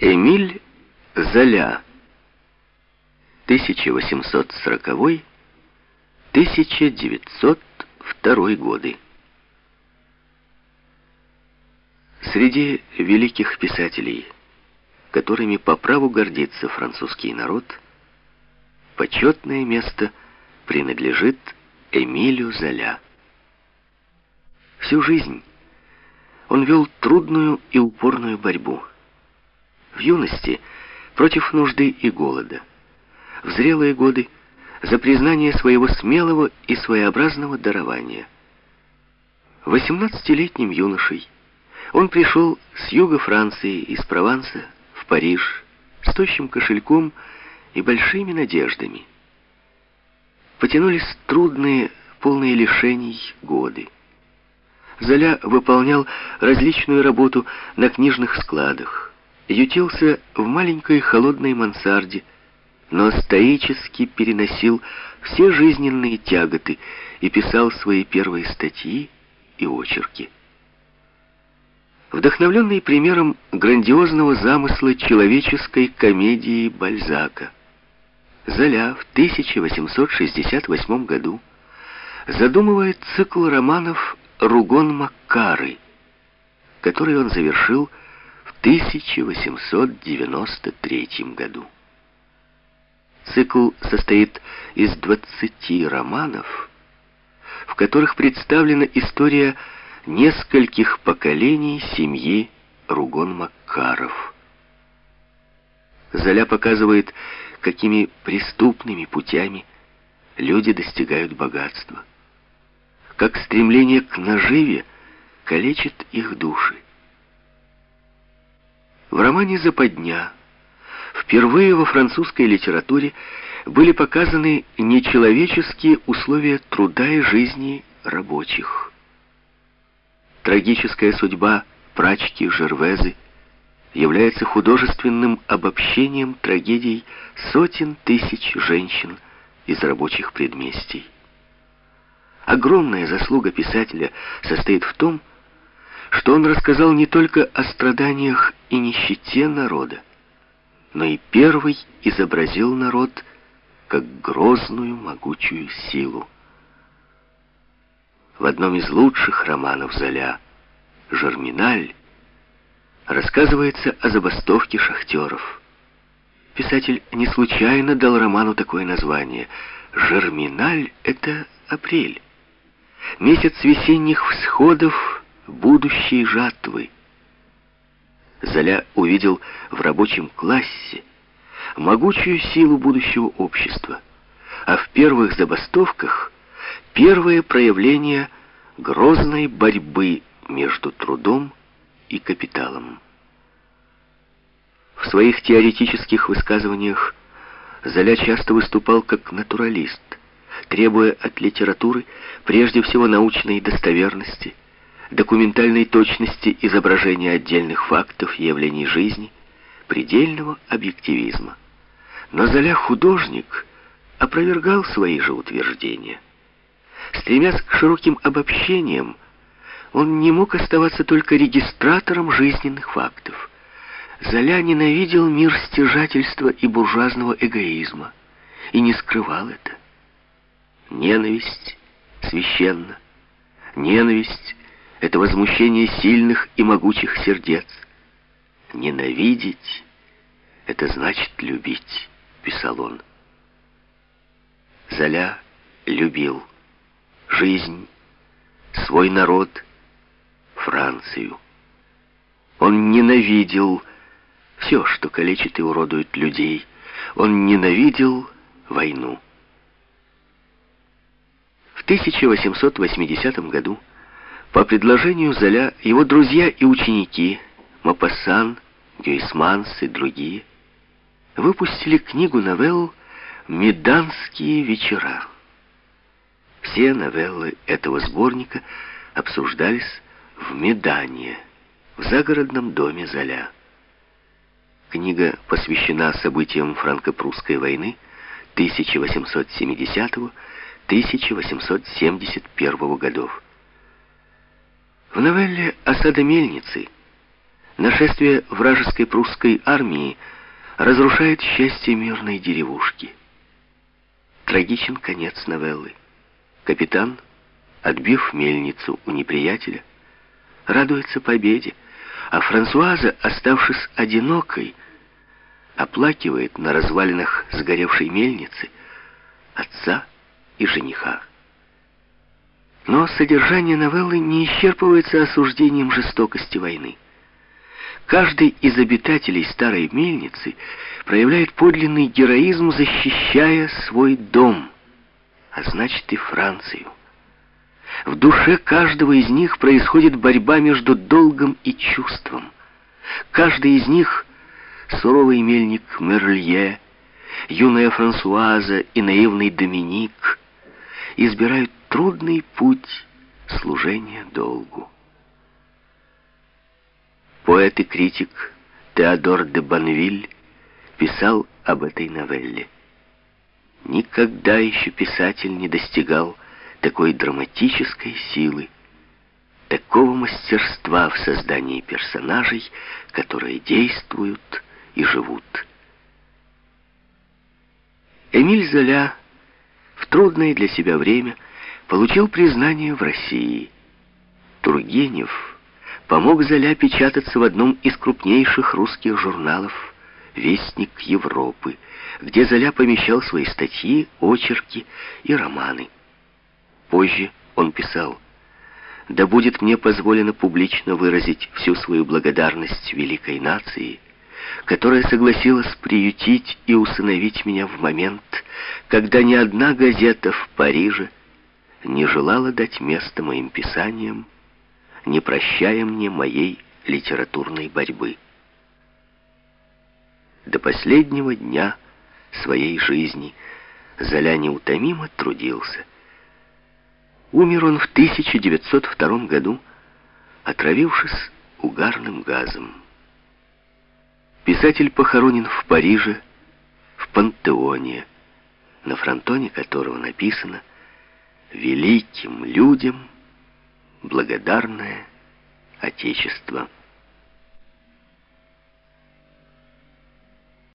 Эмиль Золя 1840-1902 годы Среди великих писателей, которыми по праву гордится французский народ, почетное место принадлежит Эмилю Золя. Всю жизнь он вел трудную и упорную борьбу. В юности против нужды и голода. В зрелые годы за признание своего смелого и своеобразного дарования. Восемнадцатилетним юношей он пришел с юга Франции, из Прованса, в Париж, с тощим кошельком и большими надеждами. Потянулись трудные, полные лишений годы. Золя выполнял различную работу на книжных складах, ютился в маленькой холодной мансарде, но стоически переносил все жизненные тяготы и писал свои первые статьи и очерки. Вдохновленный примером грандиозного замысла человеческой комедии Бальзака, Золя в 1868 году задумывает цикл романов «Ругон Маккары», который он завершил в 1893 году. Цикл состоит из 20 романов, в которых представлена история нескольких поколений семьи Ругон-Маккаров. Золя показывает, какими преступными путями люди достигают богатства, как стремление к наживе калечит их души. В романе «Западня» впервые во французской литературе были показаны нечеловеческие условия труда и жизни рабочих. Трагическая судьба прачки Жервезы является художественным обобщением трагедий сотен тысяч женщин из рабочих предместий. Огромная заслуга писателя состоит в том, что он рассказал не только о страданиях и нищете народа, но и первый изобразил народ как грозную могучую силу. В одном из лучших романов Золя «Жерминаль» рассказывается о забастовке шахтеров. Писатель не случайно дал роману такое название. «Жерминаль» — это апрель. Месяц весенних всходов будущей жатвы. Золя увидел в рабочем классе могучую силу будущего общества, а в первых забастовках — первое проявление грозной борьбы между трудом и капиталом. В своих теоретических высказываниях Золя часто выступал как натуралист, требуя от литературы прежде всего научной достоверности, документальной точности изображения отдельных фактов и явлений жизни, предельного объективизма. Но Золя художник опровергал свои же утверждения. Стремясь к широким обобщениям, он не мог оставаться только регистратором жизненных фактов. Золя ненавидел мир стяжательства и буржуазного эгоизма и не скрывал это. Ненависть священна. Ненависть — это возмущение сильных и могучих сердец. Ненавидеть — это значит любить, писал он. Золя любил жизнь, свой народ, Францию. Он ненавидел все, что калечит и уродует людей. Он ненавидел войну. В 1880 году по предложению Золя его друзья и ученики Мапассан, Гюйсманс и другие выпустили книгу новелл «Меданские вечера». Все новеллы этого сборника обсуждались в Медане, в загородном доме Золя. Книга посвящена событиям франко-прусской войны 1870-1871 годов. В новелле «Осада мельницы» Нашествие вражеской прусской армии разрушает счастье мирной деревушки. Трагичен конец новеллы. Капитан, отбив мельницу у неприятеля, радуется победе, а Франсуаза, оставшись одинокой, оплакивает на развалинах сгоревшей мельницы отца и жениха. Но содержание новеллы не исчерпывается осуждением жестокости войны. Каждый из обитателей старой мельницы проявляет подлинный героизм, защищая свой дом, а значит и Францию. В душе каждого из них происходит борьба между долгом и чувством. Каждый из них — суровый мельник Мерлье, юная Франсуаза и наивный Доминик — избирают трудный путь служения долгу. Поэт и критик Теодор де Банвиль писал об этой новелле. Никогда еще писатель не достигал такой драматической силы, такого мастерства в создании персонажей, которые действуют и живут. Эмиль Золя в трудное для себя время получил признание в России. Тургенев помог Золя печататься в одном из крупнейших русских журналов «Вестник Европы», где Золя помещал свои статьи, очерки и романы. Позже он писал «Да будет мне позволено публично выразить всю свою благодарность великой нации, которая согласилась приютить и усыновить меня в момент, когда ни одна газета в Париже не желала дать место моим писаниям, не прощая мне моей литературной борьбы. До последнего дня своей жизни Золя неутомимо трудился. Умер он в 1902 году, отравившись угарным газом. Писатель похоронен в Париже, в Пантеоне, на фронтоне которого написано «Великим людям благодарное Отечество».